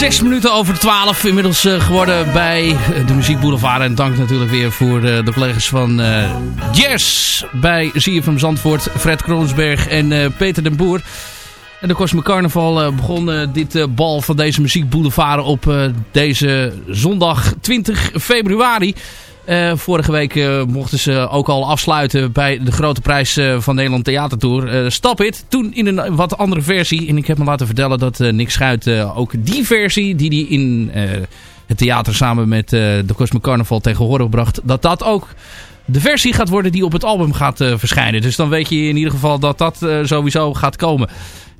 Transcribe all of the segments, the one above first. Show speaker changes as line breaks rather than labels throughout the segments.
Zes minuten over twaalf inmiddels eh, geworden bij eh, de Muziek Boulevard. En dank natuurlijk weer voor eh, de collega's van Jazz bij ZFM Zandvoort. Fred Kroonsberg en Peter den Boer. En de Cosmic Carnaval begon dit bal van deze Muziek Boulevard op deze zondag 20 februari. Eh, vorige week eh, mochten ze ook al afsluiten bij de grote prijs eh, van Nederland Theatertour. Stap It, toen in een wat andere versie. En ik heb me laten vertellen dat Nick Schuit ook die versie die hij in het theater samen met de Cosmic Carnival tegen bracht. Dat dat ook de versie gaat worden die op het album gaat verschijnen. Dus dan weet je in ieder geval dat dat sowieso gaat komen.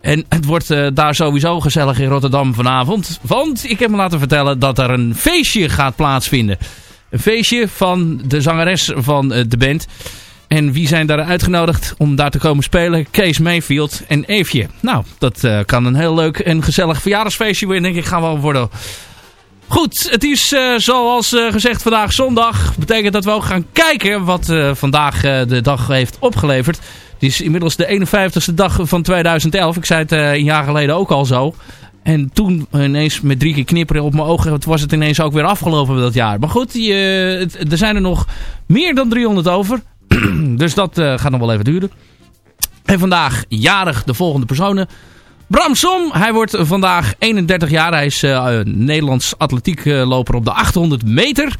En het wordt daar sowieso gezellig in Rotterdam vanavond. Want ik heb me laten vertellen dat er een feestje gaat plaatsvinden. Een feestje van de zangeres van de band. En wie zijn daar uitgenodigd om daar te komen spelen? Kees Mayfield en Eefje. Nou, dat uh, kan een heel leuk en gezellig verjaardagsfeestje weer, denk ik, gaan wel worden. Goed, het is uh, zoals gezegd vandaag zondag. Betekent dat we ook gaan kijken wat vandaag de dag heeft opgeleverd. Het is inmiddels de 51ste dag van 2011. Ik zei het een jaar geleden ook al zo. En toen ineens met drie keer knipperen op mijn ogen was het ineens ook weer afgelopen dat jaar. Maar goed, het, er zijn er nog meer dan 300 over. dus dat uh, gaat nog wel even duren. En vandaag jarig de volgende personen. Bram Som, hij wordt vandaag 31 jaar. Hij is uh, Nederlands atletiekloper op de 800 meter.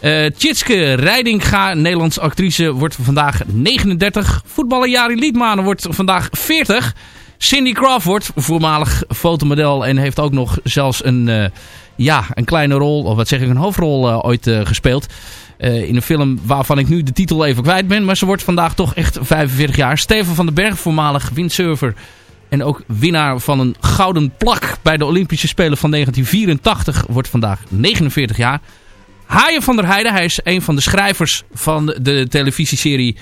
Uh, Tjitske Rijdinga, Nederlands actrice, wordt vandaag 39. Voetballer Jari Liedmanen wordt vandaag 40. Cindy Crawford, voormalig fotomodel en heeft ook nog zelfs een, uh, ja, een kleine rol, of wat zeg ik, een hoofdrol uh, ooit gespeeld. Uh, in een film waarvan ik nu de titel even kwijt ben. Maar ze wordt vandaag toch echt 45 jaar. Steven van den Berg, voormalig windsurfer. En ook winnaar van een gouden plak bij de Olympische Spelen van 1984. Wordt vandaag 49 jaar. Haaien van der Heijden. Hij is een van de schrijvers van de televisieserie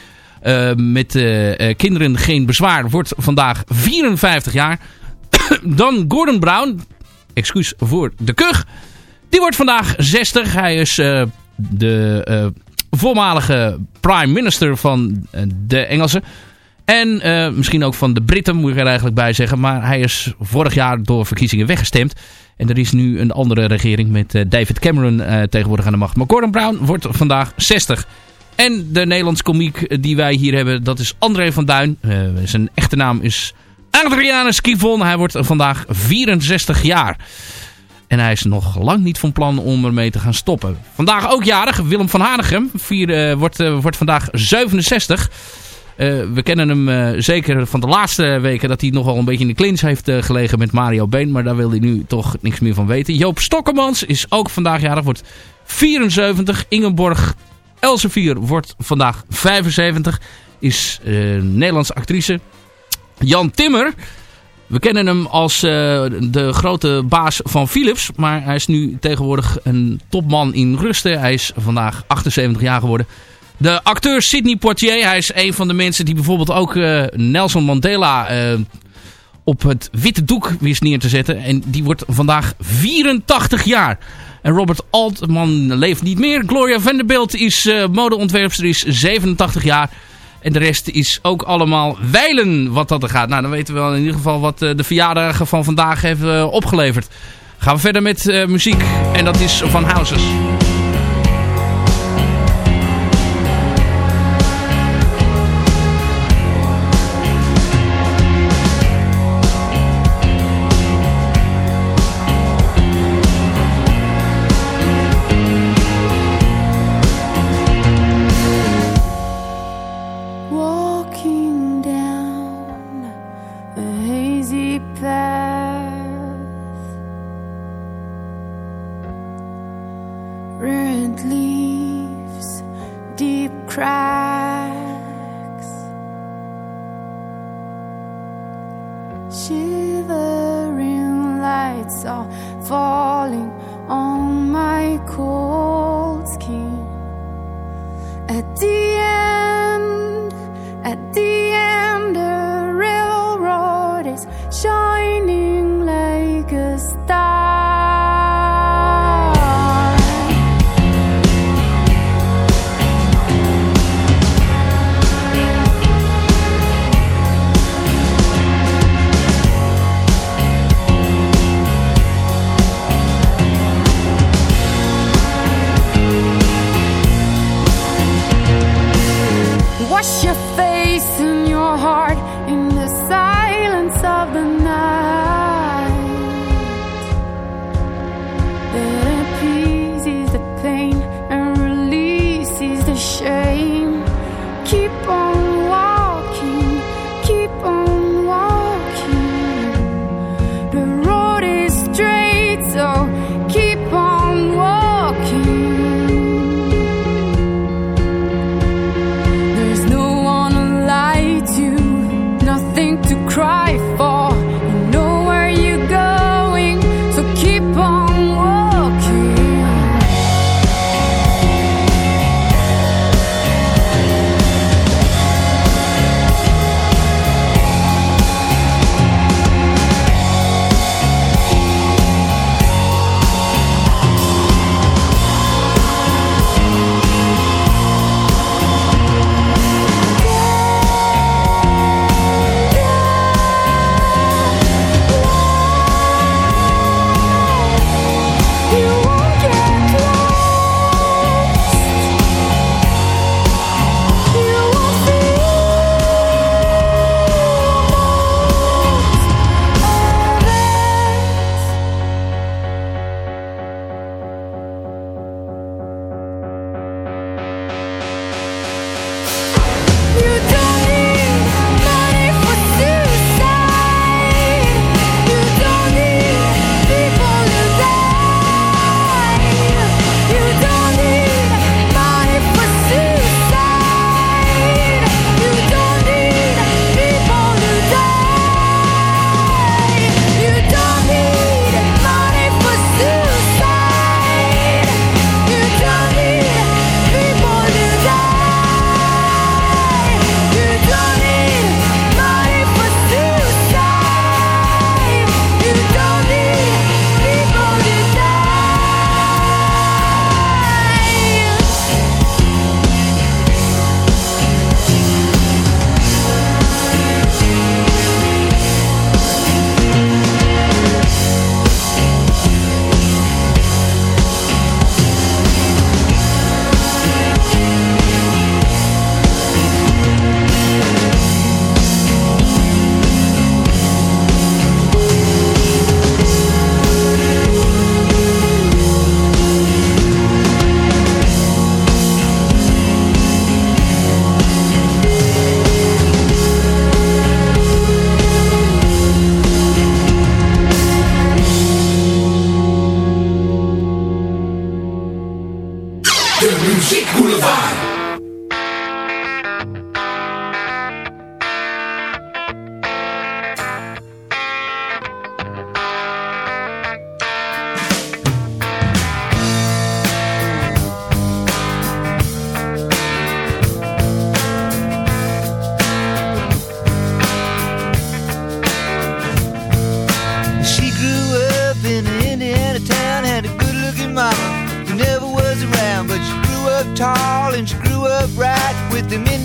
met uh, Kinderen Geen Bezwaar. Wordt vandaag 54 jaar. Dan Gordon Brown. Excuus voor de kug. Die wordt vandaag 60. Hij is de voormalige prime minister van de Engelsen. En misschien ook van de Britten, moet ik er eigenlijk bij zeggen. Maar hij is vorig jaar door verkiezingen weggestemd. En er is nu een andere regering met David Cameron tegenwoordig aan de macht. Maar Gordon Brown wordt vandaag 60. En de Nederlands komiek die wij hier hebben, dat is André van Duin. zijn echte naam is Adrianus Kivon. Hij wordt vandaag 64 jaar. En hij is nog lang niet van plan om ermee te gaan stoppen. Vandaag ook jarig. Willem van Hanegem vier, uh, wordt, uh, wordt vandaag 67. Uh, we kennen hem zeker van de laatste weken dat hij nogal een beetje in de clinch heeft gelegen met Mario Been. Maar daar wil hij nu toch niks meer van weten. Joop Stokkemans is ook vandaag jarig. Wordt 74. Ingeborg Elsevier wordt vandaag 75. Is Nederlandse actrice. Jan Timmer we kennen hem als uh, de grote baas van Philips. Maar hij is nu tegenwoordig een topman in rusten. Hij is vandaag 78 jaar geworden. De acteur Sidney Poitier. Hij is een van de mensen die bijvoorbeeld ook uh, Nelson Mandela op het witte doek wist neer te zetten. En die wordt vandaag 84 jaar. En Robert Altman leeft niet meer. Gloria Vanderbilt is modeontwerpster, is 87 jaar. En de rest is ook allemaal wijlen wat dat er gaat. Nou, dan weten we wel in ieder geval wat eh, de verjaardagen van vandaag hebben eh, opgeleverd. Gaan we verder met uh, muziek. En dat is van Houses.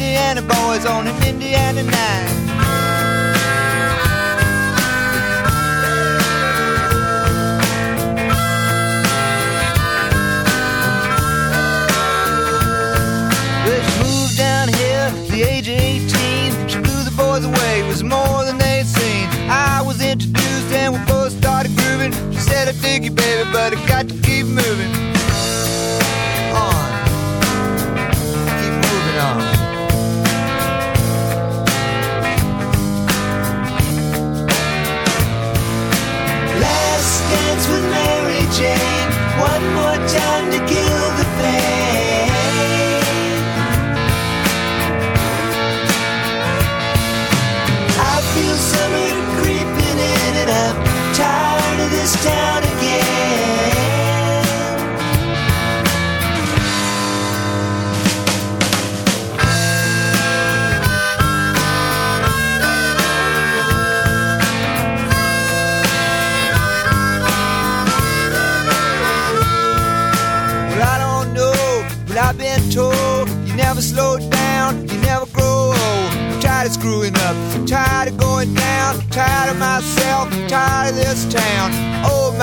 Indiana boys on an Indiana night. Down here the age of 18. She blew the boys away, it was more than they'd seen. I was introduced and we both started grooving. She said, I dig you, baby, but I got to keep moving. Tired of going down, tired of myself, tired of this town.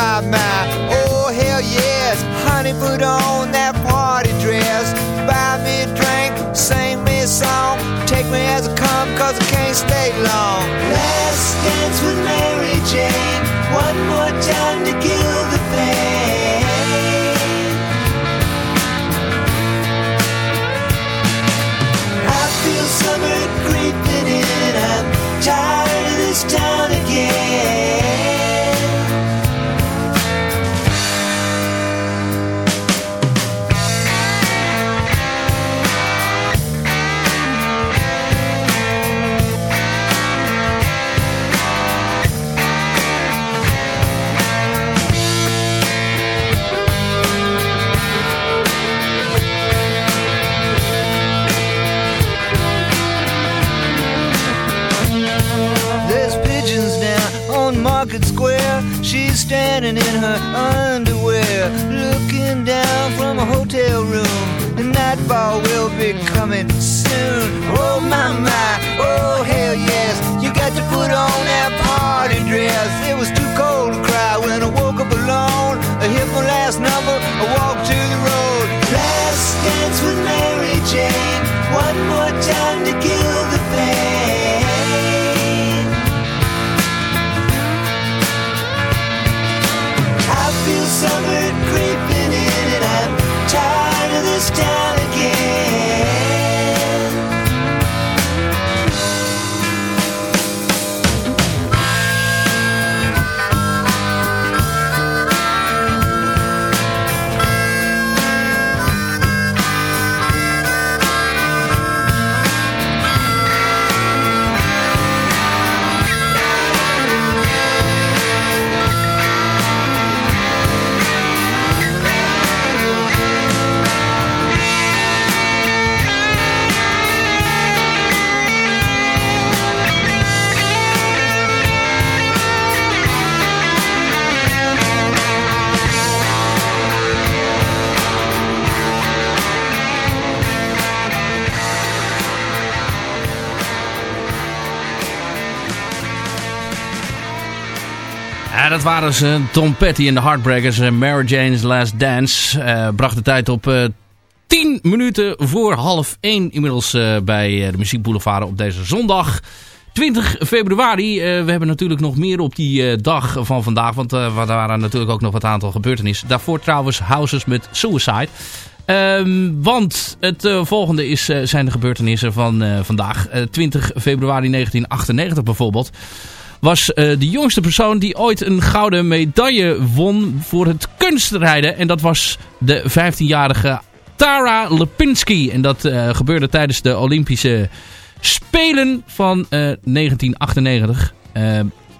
Oh my my, oh hell yes, honey, put on that party dress, buy me a drink, sing me a song, take me as I come, cause I can't stay long. Last dance with Mary Jane, one more time to kill the pain. I feel summer creeping in. I'm tired of this town again.
Ja, dat waren ze. Tom Petty en de Heartbreakers. en Mary Jane's Last Dance. eh, bracht de tijd op eh 10 minuten voor half 1 inmiddels eh, bij de Muziek Boulevard op deze zondag. 20 februari. We hebben natuurlijk nog meer op die dag van vandaag. Want er waren natuurlijk ook nog wat aantal gebeurtenissen. Daarvoor trouwens Houses met Suicide. Ehm, want het volgende is, zijn de gebeurtenissen van vandaag. Eh, 20 februari 1998 bijvoorbeeld was eh, de jongste persoon die ooit een gouden medaille won voor het kunstrijden. En dat was de 15-jarige Tara Lipinski. En dat uh, gebeurde tijdens de Olympische Spelen van uh, 1998.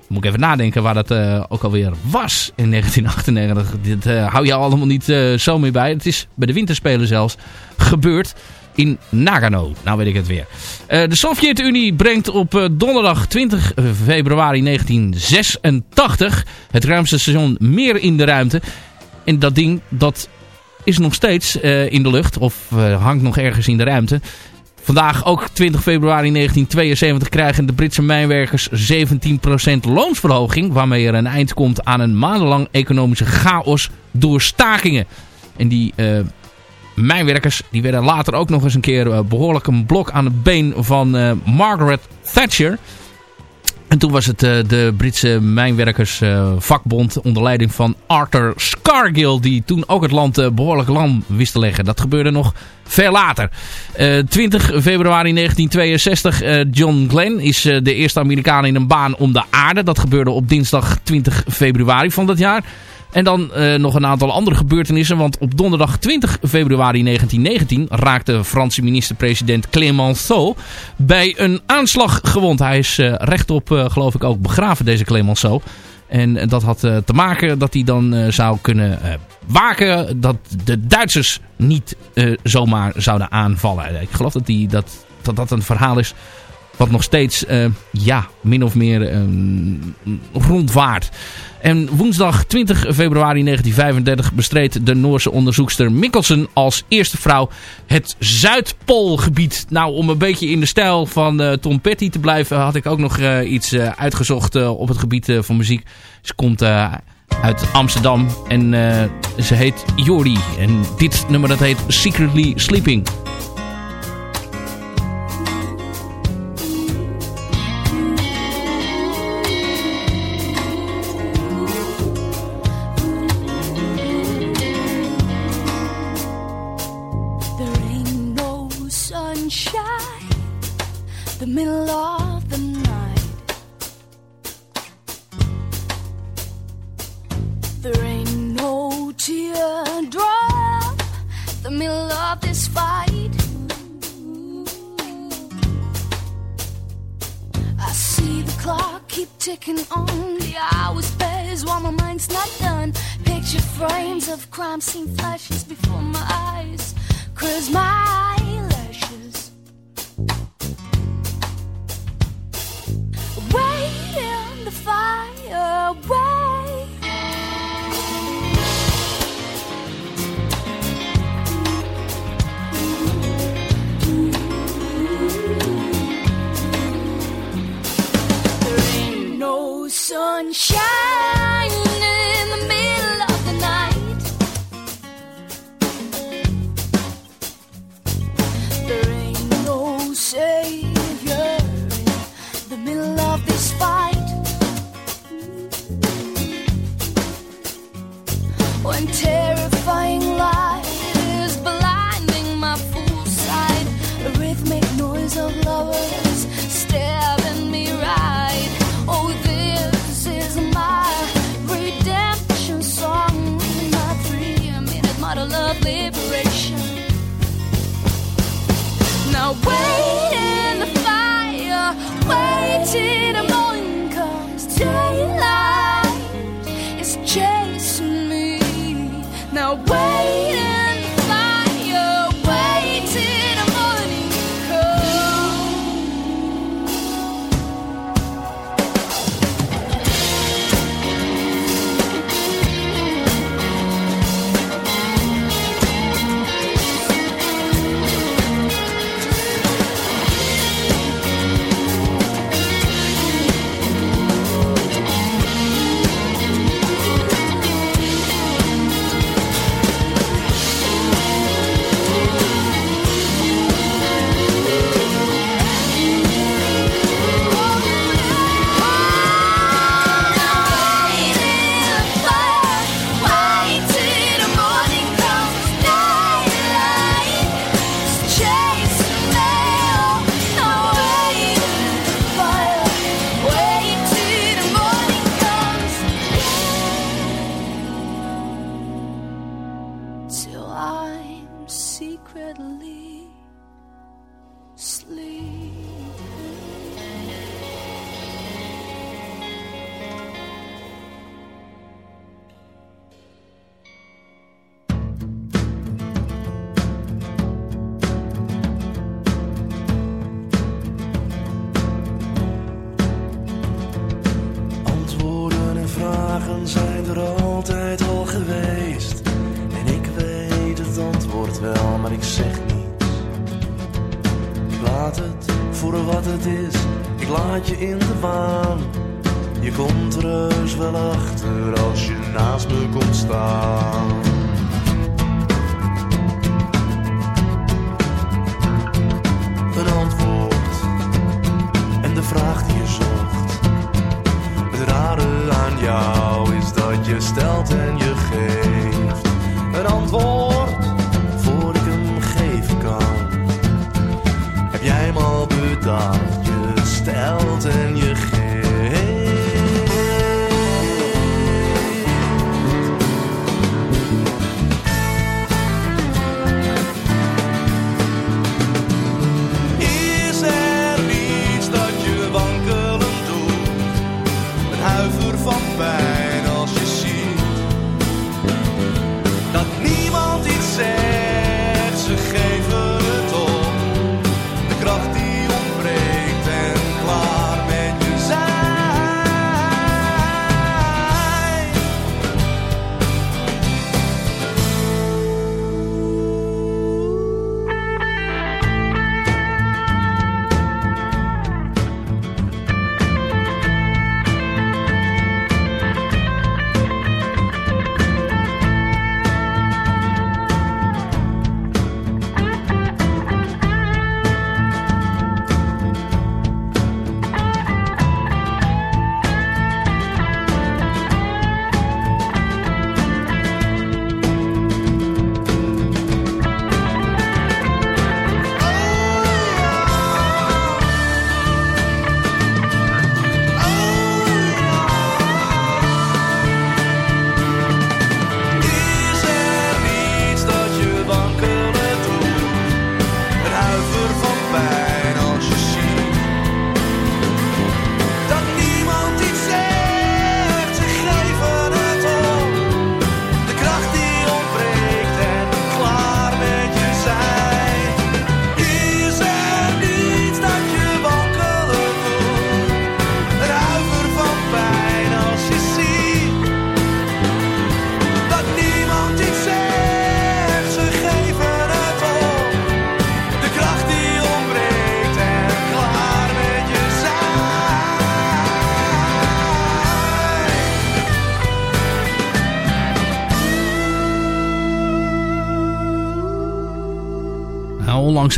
moet ik even nadenken waar dat ook alweer was in 1998. Dit hou je allemaal niet zo mee bij. Het is bij de winterspelen zelfs gebeurd in Nagano. Nou weet ik het weer. Uh, de Sovjet-Unie brengt op uh, donderdag 20 februari 1986 het ruimtestation meer in de ruimte. En dat ding dat is nog steeds in de lucht of hangt nog ergens in de ruimte. Vandaag ook 20 februari 1972 krijgen de Britse mijnwerkers 17% loonsverhoging. Waarmee er een eind komt aan een maandenlang economische chaos door stakingen. En die mijnwerkers die werden later ook nog eens een keer uh, behoorlijk een blok aan het been van uh, Margaret Thatcher. En toen was het uh, de Britse mijnwerkers vakbond onder leiding van Arthur Scargill die toen ook het land behoorlijk lam wist te leggen. Dat gebeurde nog veel later. 20 februari 1962, John Glenn is de eerste Amerikaan in een baan om de aarde. Dat gebeurde op dinsdag 20 februari van dat jaar. En dan uh, nog een aantal andere gebeurtenissen. Want op donderdag 20 februari 1919 raakte Franse minister-president Clemenceau bij een aanslag gewond. Hij is uh, rechtop, uh, geloof ik, ook begraven, deze Clemenceau. En dat had te maken dat hij dan zou kunnen waken dat de Duitsers niet zomaar zouden aanvallen. Ik geloof dat, die, dat dat een verhaal is wat nog steeds, ja, min of meer rondwaart. En woensdag 20 februari 1935 bestreed de Noorse onderzoekster Mikkelsen als eerste vrouw het Zuidpoolgebied. Nou, om een beetje in de stijl van uh, Tom Petty te blijven had ik ook nog uh, iets uh, uitgezocht op het gebied van muziek. Ze komt uit Amsterdam en ze heet Jordi. En dit nummer dat heet Secretly Sleeping.
of crime scene flashes before my eyes.
Cause my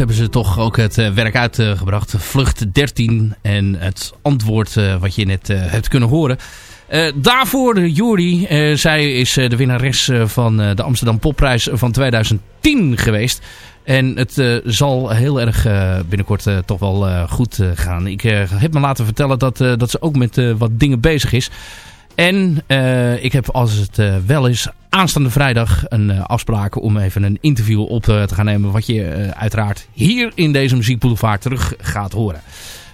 hebben ze toch ook het eh, werk uitgebracht. Vlucht 13 en het antwoord eh, wat je net eh, hebt kunnen horen. Daarvoor eh, zij is de winnares van de Amsterdam Popprijs van 2010 geweest. En het zal heel erg binnenkort toch wel goed gaan. Ik heb me laten vertellen dat, dat ze ook met wat dingen bezig is. En eh, ik heb als het eh, wel is aanstaande vrijdag een eh, afspraak om even een interview op te gaan nemen. Wat je uiteraard hier in deze muziekboulevard terug gaat horen.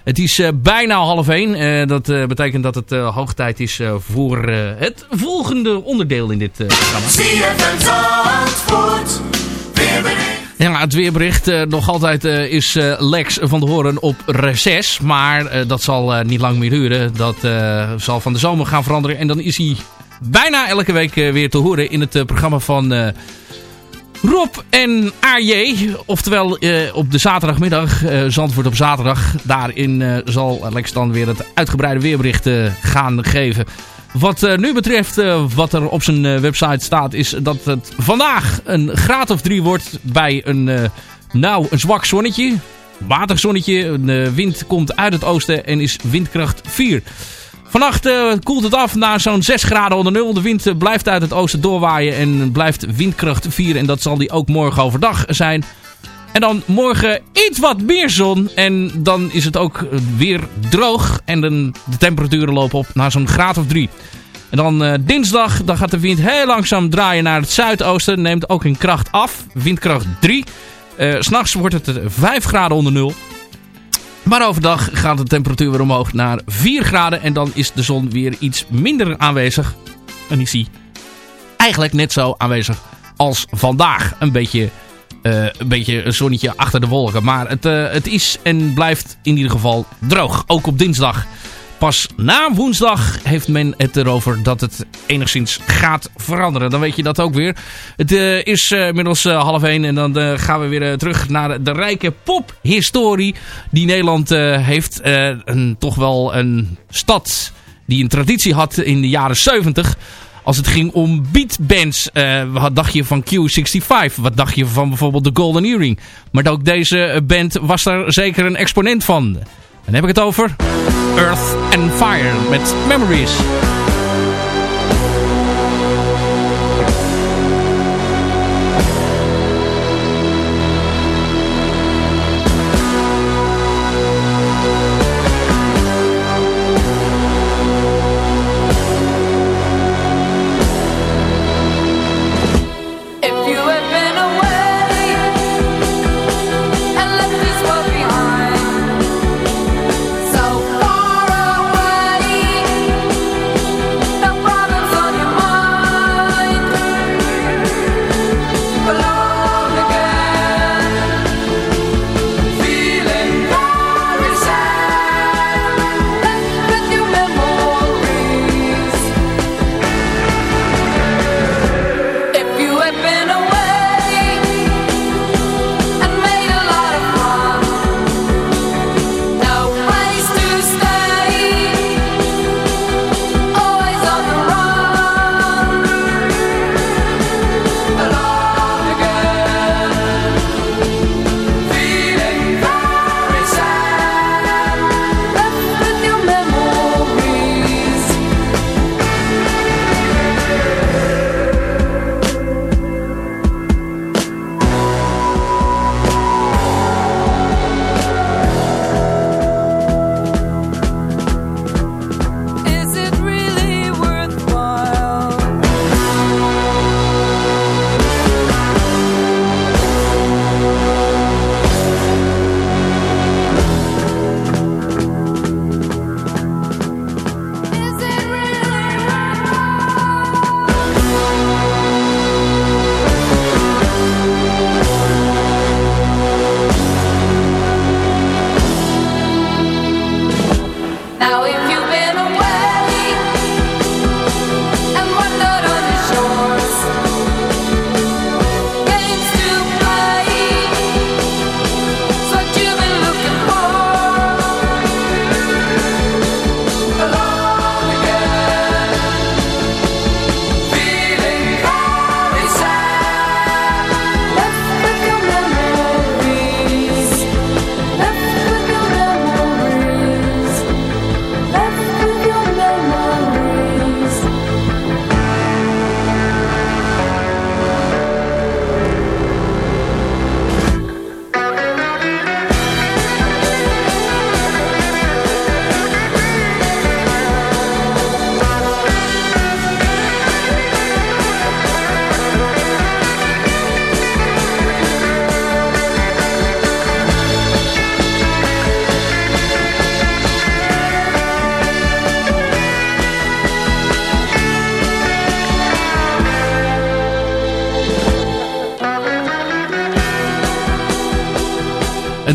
Het is bijna half één. Dat betekent dat het hoog tijd is voor het volgende onderdeel in dit programma. Ja, het weerbericht eh, nog altijd eh, is eh, Lex van de Horen op reces. Maar dat zal niet lang meer duren. Dat zal van de zomer gaan veranderen. En dan is hij bijna elke week weer te horen in het programma van Rob en AJ. Oftewel op de zaterdagmiddag, eh, Zandvoort op zaterdag. Daarin zal Lex dan weer het uitgebreide weerbericht gaan geven. Wat eh, nu betreft, eh, wat er op zijn eh, website staat, is dat het vandaag een graad of drie wordt bij een, nou, een zwak zonnetje. Matig zonnetje. De wind komt uit het oosten en is windkracht 4. Vannacht koelt het af naar zo'n 6 graden onder nul. De wind blijft uit het oosten doorwaaien en blijft windkracht 4. En dat zal die ook morgen overdag zijn. En dan morgen iets wat meer zon. En dan is het ook weer droog. En de temperaturen lopen op naar zo'n graad of 3. En dan eh, dinsdag, dan gaat de wind heel langzaam draaien naar het zuidoosten. Neemt ook in kracht af. Windkracht 3. Uh, S'nachts wordt het 5 graden onder nul. Maar overdag gaat de temperatuur weer omhoog naar 4 graden. En dan is de zon weer iets minder aanwezig. En is die eigenlijk net zo aanwezig als vandaag. Een beetje, een beetje een zonnetje achter de wolken. Maar het, uh, het is en blijft in ieder geval droog. Ook op dinsdag. Pas na woensdag heeft men het erover dat het enigszins gaat veranderen. Dan weet je dat ook weer. Het uh, is inmiddels half één en dan gaan we weer terug naar de rijke pophistorie die Nederland heeft. een, toch wel een stad die een traditie had in de jaren 70 als het ging om beatbands. wat dacht je van Q65? Wat dacht je van bijvoorbeeld de Golden Earring? Maar ook deze band was daar zeker een exponent van. Dan heb ik het over Earth and Fire met Memories.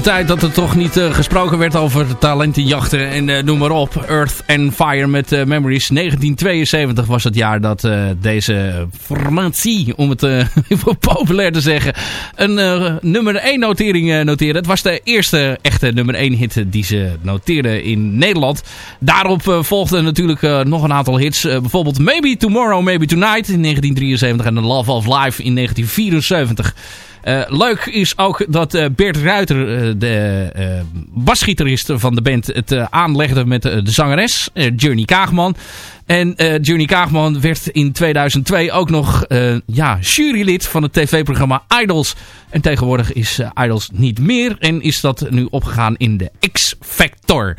Tijd dat er toch niet uh, gesproken werd over talentenjachten en uh, noem maar op. Earth and Fire met uh, Memories. 1972 was het jaar dat deze formatie, om het even populair te zeggen, een nummer 1 notering noteerde. Het was de eerste echte nummer 1 hit die ze noteerden in Nederland. Daarop volgden natuurlijk nog een aantal hits. bijvoorbeeld Maybe Tomorrow, Maybe Tonight in 1973 en The Love of Life in 1974. Uh, leuk is ook dat uh, Bert Ruiter, uh, de basgitarist van de band, het aanlegde met de zangeres, Journey Kaagman. En Journey Kaagman werd in 2002 ook nog ja, jurylid van het tv-programma Idols. En tegenwoordig is Idols niet meer en is dat nu opgegaan in de X-Factor.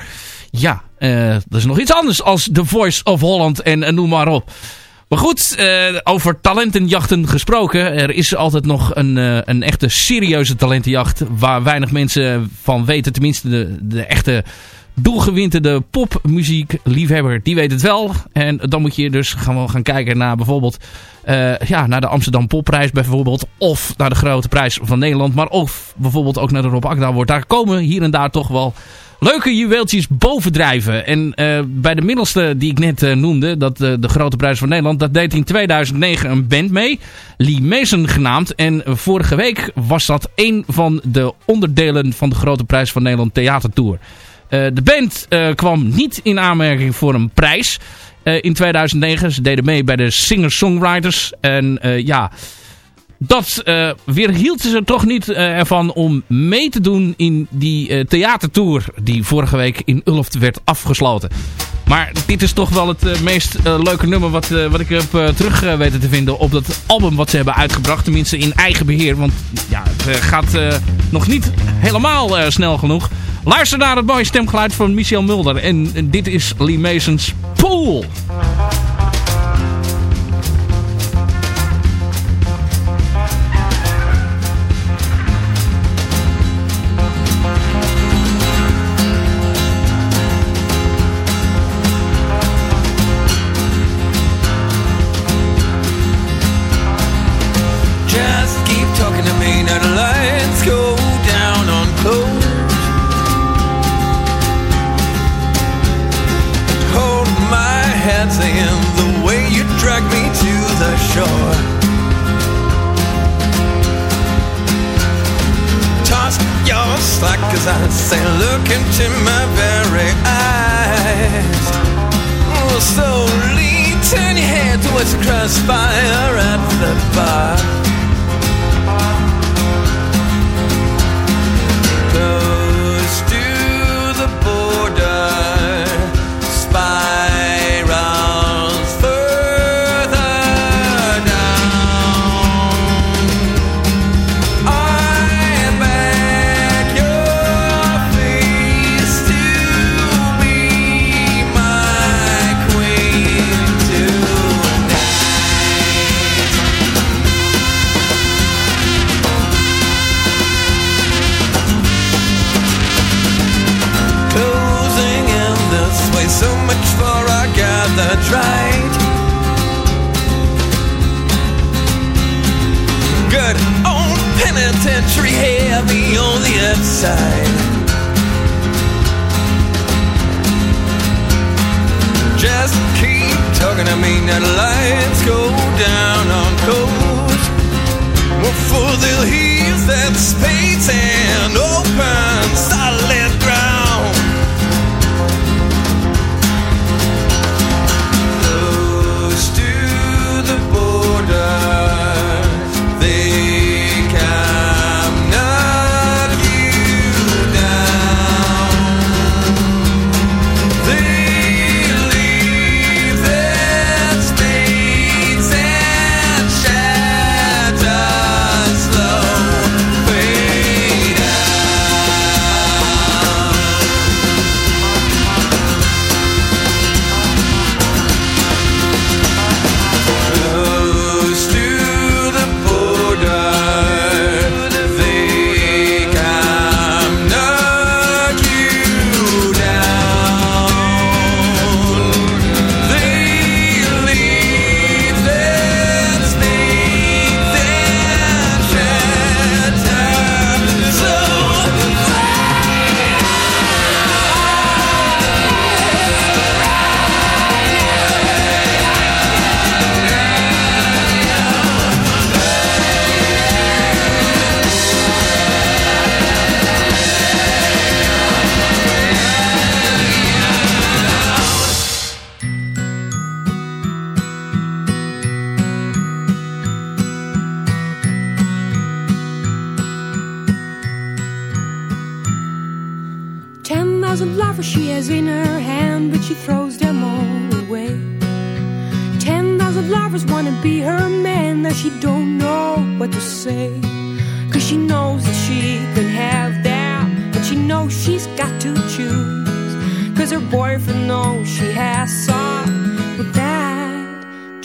Ja,
Eh, dat is nog iets anders als The Voice of Holland en noem maar op. Maar goed, eh, over talentenjachten gesproken. Er is altijd nog een, eh, een echte serieuze talentenjacht waar weinig mensen van weten. Tenminste de, de echte doelgewinterde popmuziekliefhebber, die weet het wel. En dan moet je dus gewoon gaan kijken naar bijvoorbeeld eh, ja, naar de Amsterdam Popprijs bijvoorbeeld. Of naar de Grote Prijs van Nederland. Maar of bijvoorbeeld ook naar de Rob Akda. Daar komen hier en daar toch wel leuke juweeltjes bovendrijven. En eh, bij de middelste die ik net eh, noemde, dat, de Grote Prijs van Nederland, dat deed in 2009 een band mee. Lee Mason genaamd. En vorige week was dat een van de onderdelen van de Grote Prijs van Nederland Theatertour. de band kwam niet in aanmerking voor een prijs. Eh, in 2009. Ze deden mee bij de singer-songwriters. En ja, dat uh, weerhield ze toch niet ervan om mee te doen in die theatertour die vorige week in Ulft werd afgesloten. Maar dit is toch wel het meest leuke nummer wat, wat ik heb terug weten te vinden op dat album wat ze hebben uitgebracht. Tenminste in eigen beheer, want ja, het gaat nog niet helemaal snel genoeg. Luister naar het mooie stemgeluid van Michel Mulder. En dit is Lee Mason's Pool.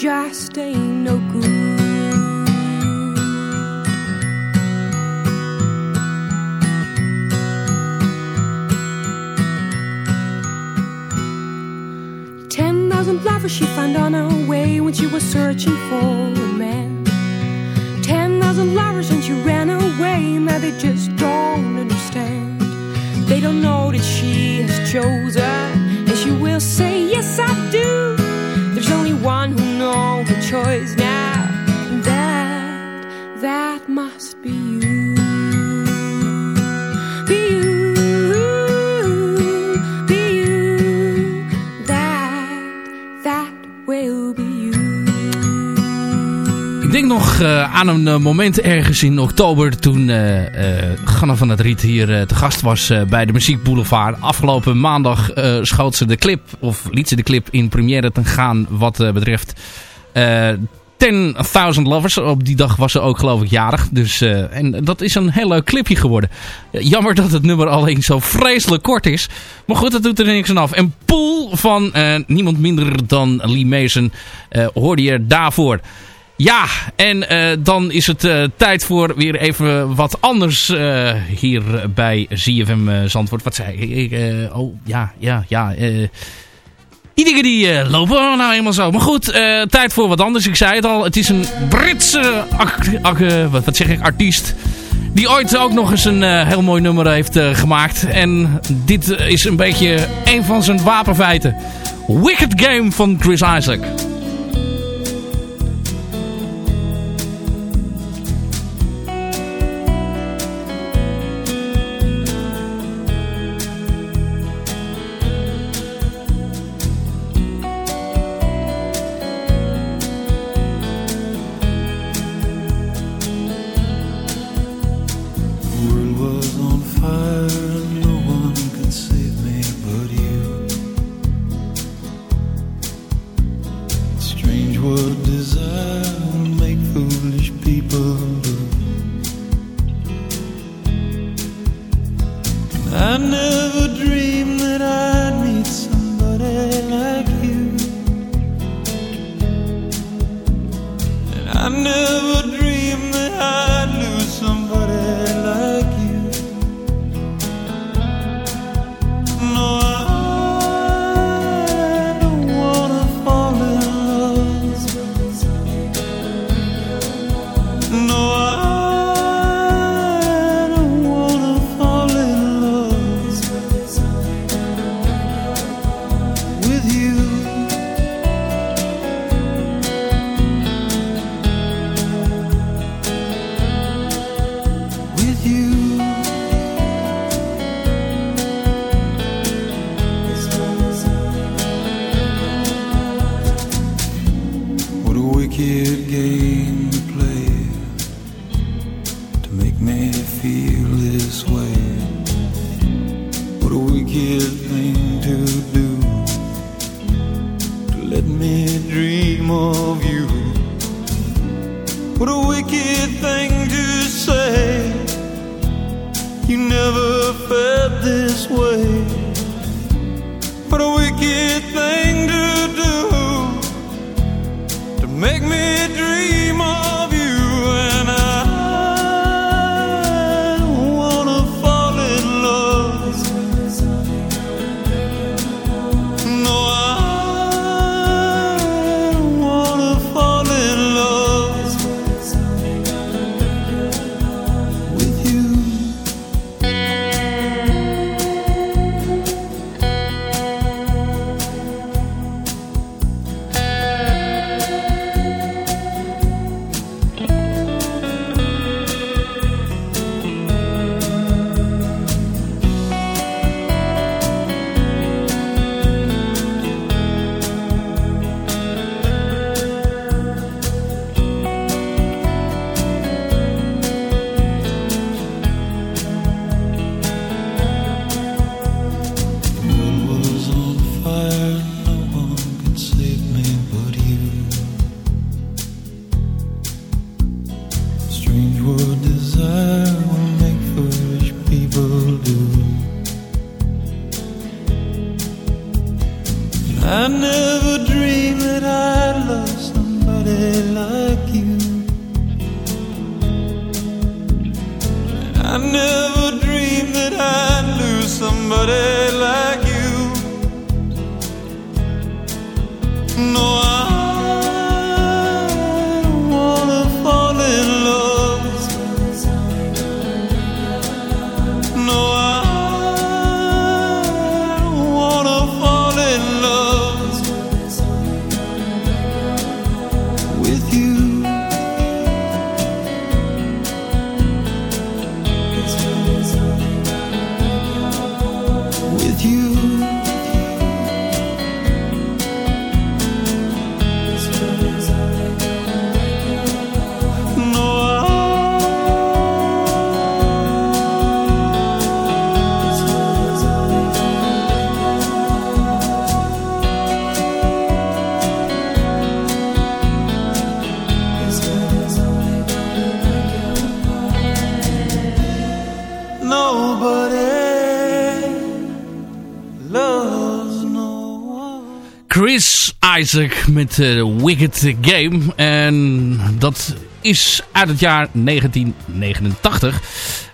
Just ain't no good. Ten thousand lovers she found on her way when she was searching for a man. Ten thousand lovers and she ran away. Now they just don't understand. They don't know that she has chosen, and she will say, Yes, I do.
Eh, aan een eh, moment ergens in oktober toen eh, Ganna van het Riet hier te gast was bij de Muziek Boulevard. Afgelopen maandag schoot ze de clip, of liet ze de clip in première te gaan wat betreft eh 10.000 Lovers. Op die dag was ze ook geloof ik jarig. Dus, en dat is een heel leuk clipje geworden. Jammer dat het nummer alleen zo vreselijk kort is. Maar goed, dat doet er niks aan af. En Pool van niemand minder dan Lee Mason hoorde je daarvoor. Ja, en eh, dan is het eh, tijd voor weer even wat anders eh, hier bij ZFM Zandvoort. Wat zei ik? oh, ja, ja, ja. die dingen die lopen nou eenmaal zo. Maar goed, tijd voor wat anders. Ik zei het al, het is een Britse wat, zeg ik, artiest... Die ooit ook nog eens een heel mooi nummer heeft gemaakt. En dit is een beetje een van zijn wapenfeiten. Wicked Game van Chris Isaac.
Isaac met eh, Wicked Game. En dat is uit het jaar 1989.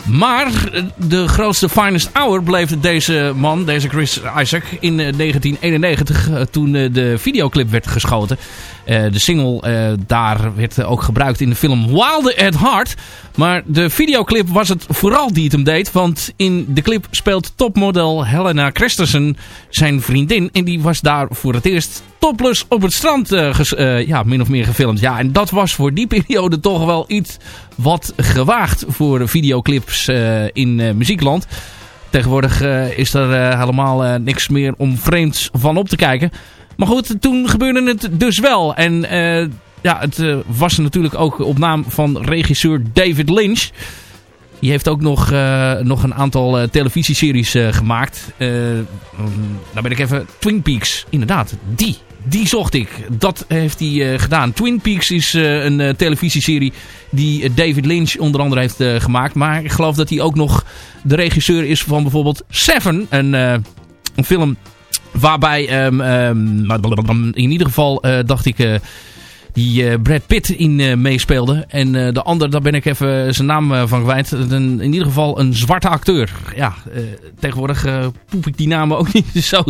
Maar eh, de grootste finest hour bleef deze man, deze Chris Isaac, in eh, 1991 eh, toen de videoclip werd geschoten. De single daar werd ook gebruikt in de film Wilder at Heart. Maar de videoclip was het vooral die het hem deed. Want in de clip speelt topmodel Helena Christensen zijn vriendin. En die was daar voor het eerst topless op het strand eh, eh, ja, min of meer gefilmd. Ja, en dat was voor die periode toch wel iets wat gewaagd voor videoclips eh, in muziekland. Tegenwoordig is er helemaal niks meer om vreemds van op te kijken. Maar goed, toen gebeurde het dus wel. En ja, het was natuurlijk ook op naam van regisseur David Lynch. Die heeft ook nog, nog een aantal eh, televisieseries gemaakt. Mm, nou ben ik even... Twin Peaks, inderdaad. Die. Die zocht ik. Dat heeft hij eh, gedaan. Twin Peaks is eh, een eh, televisieserie die David Lynch onder andere heeft gemaakt. Maar ik geloof dat hij ook nog de regisseur is van bijvoorbeeld Seven. Een, een film waarbij ehm, ehm, in ieder geval dacht ik... die eh, Brad Pitt in eh, meespeelde. En eh, de ander, daar ben ik even zijn naam van kwijt. In ieder geval een zwarte acteur. Ja, tegenwoordig poep ik die namen ook niet zo,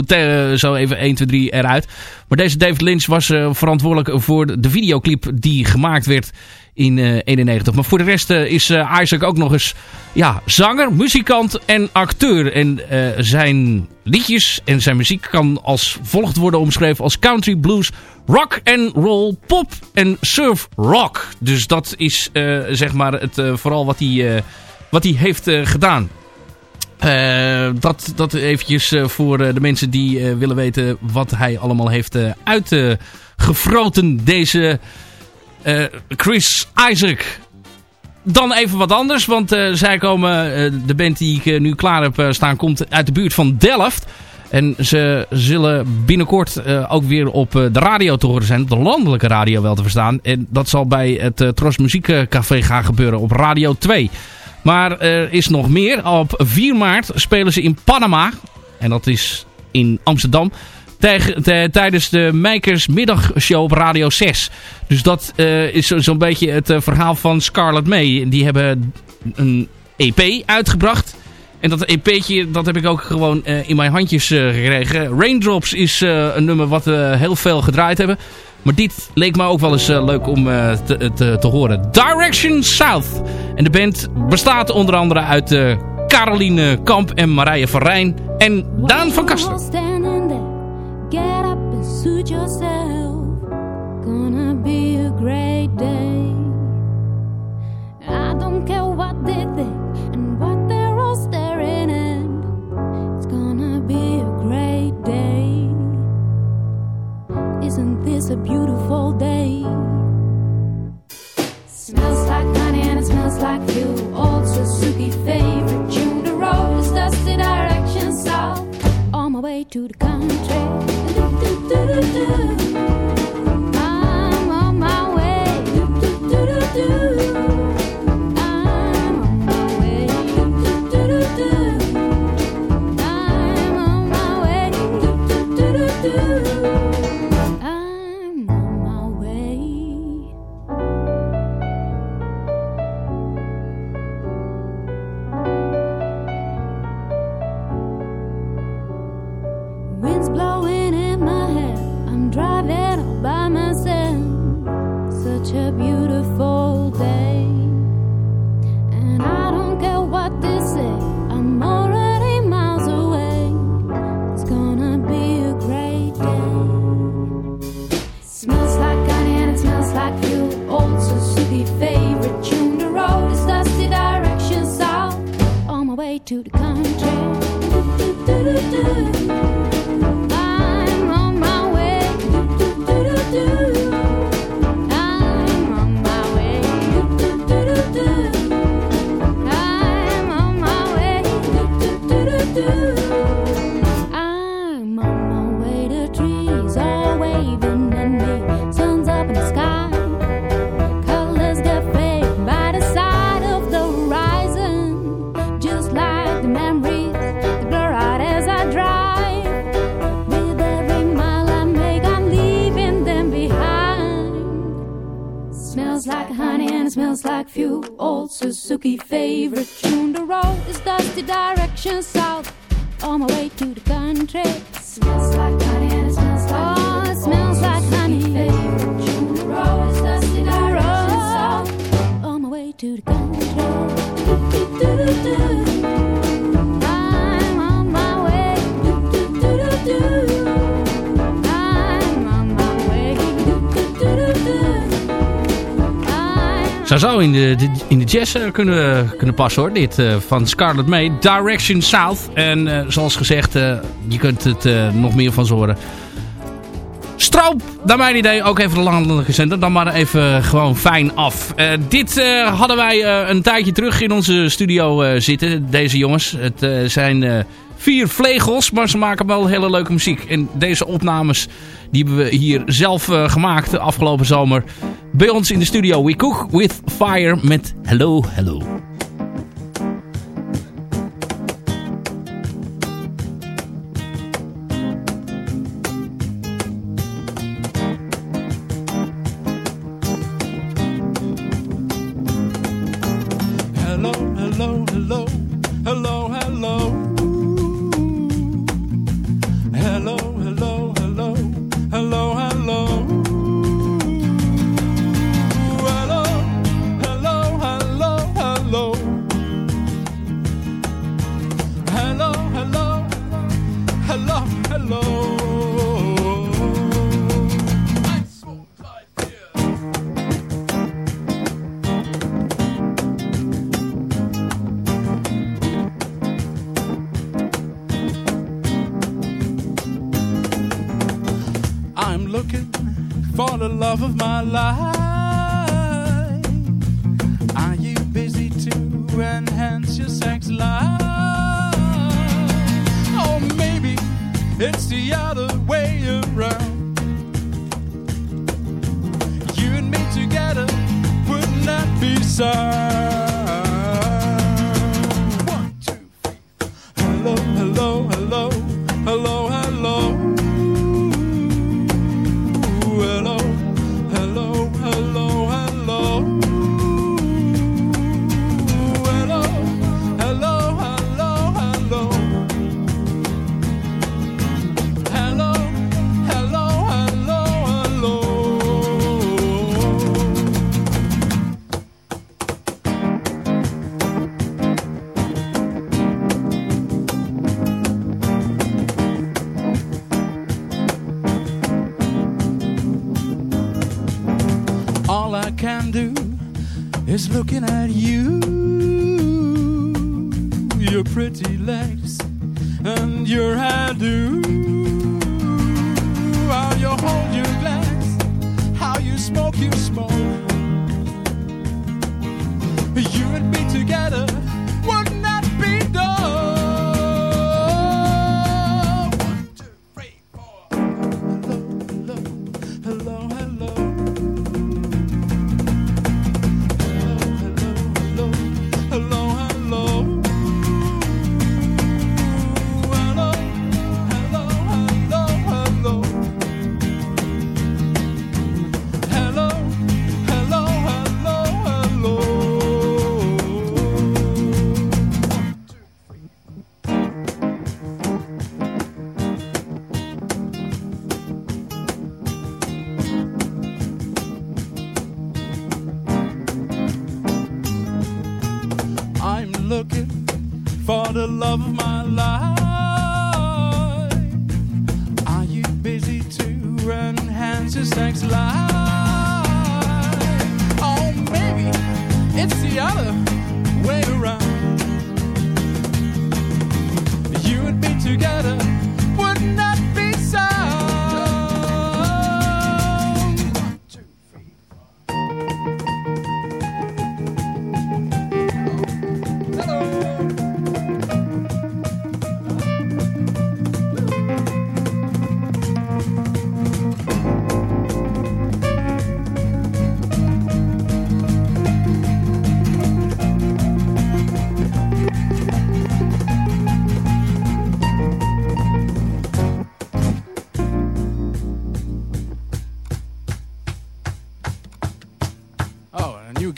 zo even 1, 2, 3 eruit. Maar deze David Lynch was verantwoordelijk voor de videoclip die gemaakt werd in eh 91. Maar voor de rest eh, is eh, Isaac ook nog eens ja, zanger, muzikant en acteur. En eh, zijn liedjes en zijn muziek kan als volgt worden omschreven als country, blues, rock en roll, pop en surf rock. Dus dat is eh, zeg maar het, eh, vooral wat hij, eh, wat hij heeft eh, gedaan. Eh, dat, dat eventjes eh, voor eh, de mensen die eh, willen weten wat hij allemaal heeft eh, uitgefroten. deze eh, Chris Isaac. Dan even wat anders, want eh, zij komen, eh, de band die ik nu klaar heb staan, komt uit de buurt van Delft. En ze zullen binnenkort ook weer op de radio te horen zijn. Op de landelijke radio wel te verstaan. En dat zal bij het Tros Muziekcafé gaan gebeuren op Radio 2. Maar er is nog meer. Op 4 maart spelen ze in Panama. En dat is in Amsterdam. Tijdens de Meikers middagshow op Radio 6. Dus dat eh, is zo- zo'n beetje het eh, verhaal van Scarlett May. Die hebben een EP uitgebracht. En dat EP'tje, dat heb ik ook gewoon eh, in mijn handjes gekregen. Raindrops is een nummer wat we heel veel gedraaid hebben. Maar dit leek me ook wel eens leuk om te, te, te horen. Direction South. En de band bestaat onder andere uit Caroline Kamp en Marije van Rijn. En Daan van Kaster.
Suit yourself. Gonna be a great day. And it smells like fuel. Old Suzuki favorite tune. The road is dusty, direction south. On my way to the country. It Smells like honey and it smells like oh, it smells like honey. Favorite tune. The road is dusty, direction oh. south. On my way to the country.
Zou zo in de, in de jazz eh, kunnen, kunnen passen hoor. Dit eh, van Scarlett May. Direction South. En eh, zoals gezegd, je kunt het nog meer van ze horen. Stroop, naar mijn idee, ook even de landelijke center. Dan maar even gewoon fijn af. Eh, dit eh, hadden wij eh, een tijdje terug in onze studio zitten. Deze jongens. Het zijn vier vlegels, maar ze maken wel hele leuke muziek. En deze opnames die hebben we hier zelf gemaakt de afgelopen zomer. Bij ons in de studio. We Cook With Fire met Hello. Hello,
for the love of my life. Are you busy to enhance your sex life? Or maybe it's the other way around. You and me together would not be sound.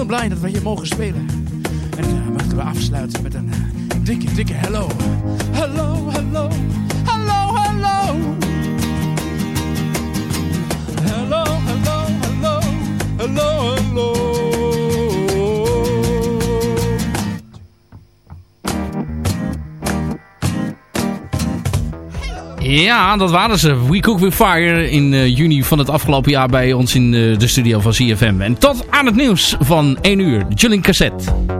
Heel blij dat we hier mogen spelen. En uh, mochten we afsluiten met een eh, dikke, dikke hello. Hallo, hallo, hallo, hallo. Hallo, hallo, hallo, hallo, hallo. Ja, dat waren ze. We Cook With Fire in eh, juni van het afgelopen jaar bij ons in eh, de studio van CFM. En tot aan het nieuws van 1 uur. Julian Cassette.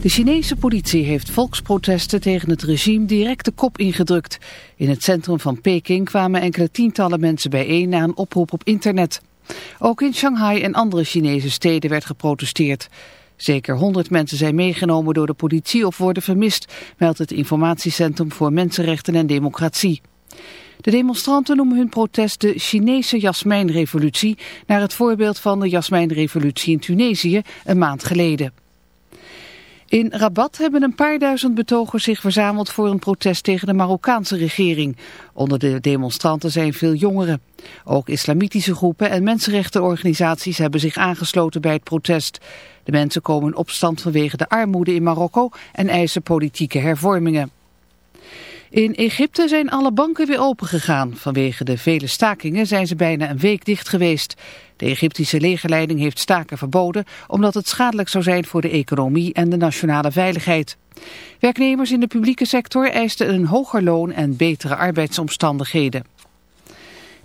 De Chinese politie heeft volksprotesten tegen het regime direct de kop ingedrukt. In het centrum van Peking kwamen enkele tientallen mensen bijeen na een oproep op internet. Ook in Shanghai en andere Chinese steden werd geprotesteerd. Zeker 100 mensen zijn meegenomen door de politie of worden vermist, meldt het Informatiecentrum voor Mensenrechten en Democratie. De demonstranten noemen hun protest de Chinese jasmijnrevolutie, naar het voorbeeld van de jasmijnrevolutie in Tunesië een maand geleden. In Rabat hebben een paar duizend betogers zich verzameld voor een protest tegen de Marokkaanse regering. Onder de demonstranten zijn veel jongeren. Ook islamitische groepen en mensenrechtenorganisaties hebben zich aangesloten bij het protest. De mensen komen in opstand vanwege de armoede in Marokko en eisen politieke hervormingen. In Egypte zijn alle banken weer opengegaan. Vanwege de vele stakingen zijn ze bijna een week dicht geweest. De Egyptische legerleiding heeft staken verboden omdat het schadelijk zou zijn voor de economie en de nationale veiligheid. Werknemers in de publieke sector eisten een hoger loon en betere arbeidsomstandigheden.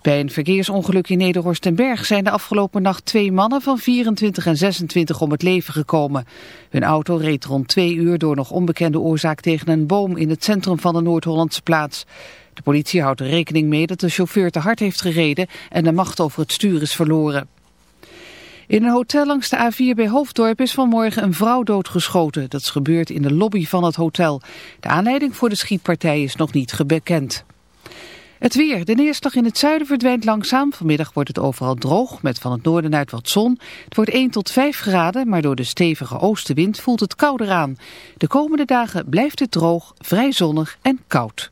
Bij een verkeersongeluk in Nederhorst ten Berg zijn de afgelopen nacht twee mannen van 24 en 26 om het leven gekomen. Hun auto reed rond twee uur door nog onbekende oorzaak tegen een boom in het centrum van de Noord-Hollandse plaats. De politie houdt er rekening mee dat de chauffeur te hard heeft gereden en de macht over het stuur is verloren. In een hotel langs de A4 bij Hoofddorp is vanmorgen een vrouw doodgeschoten. Dat is gebeurd in de lobby van het hotel. De aanleiding voor de schietpartij is nog niet bekend. Het weer. De neerslag in het zuiden verdwijnt langzaam. Vanmiddag wordt het overal droog, met van het noorden uit wat zon. Het wordt 1 tot 5 graden, maar door de stevige oostenwind voelt het kouder aan. De komende dagen blijft het droog, vrij zonnig en koud.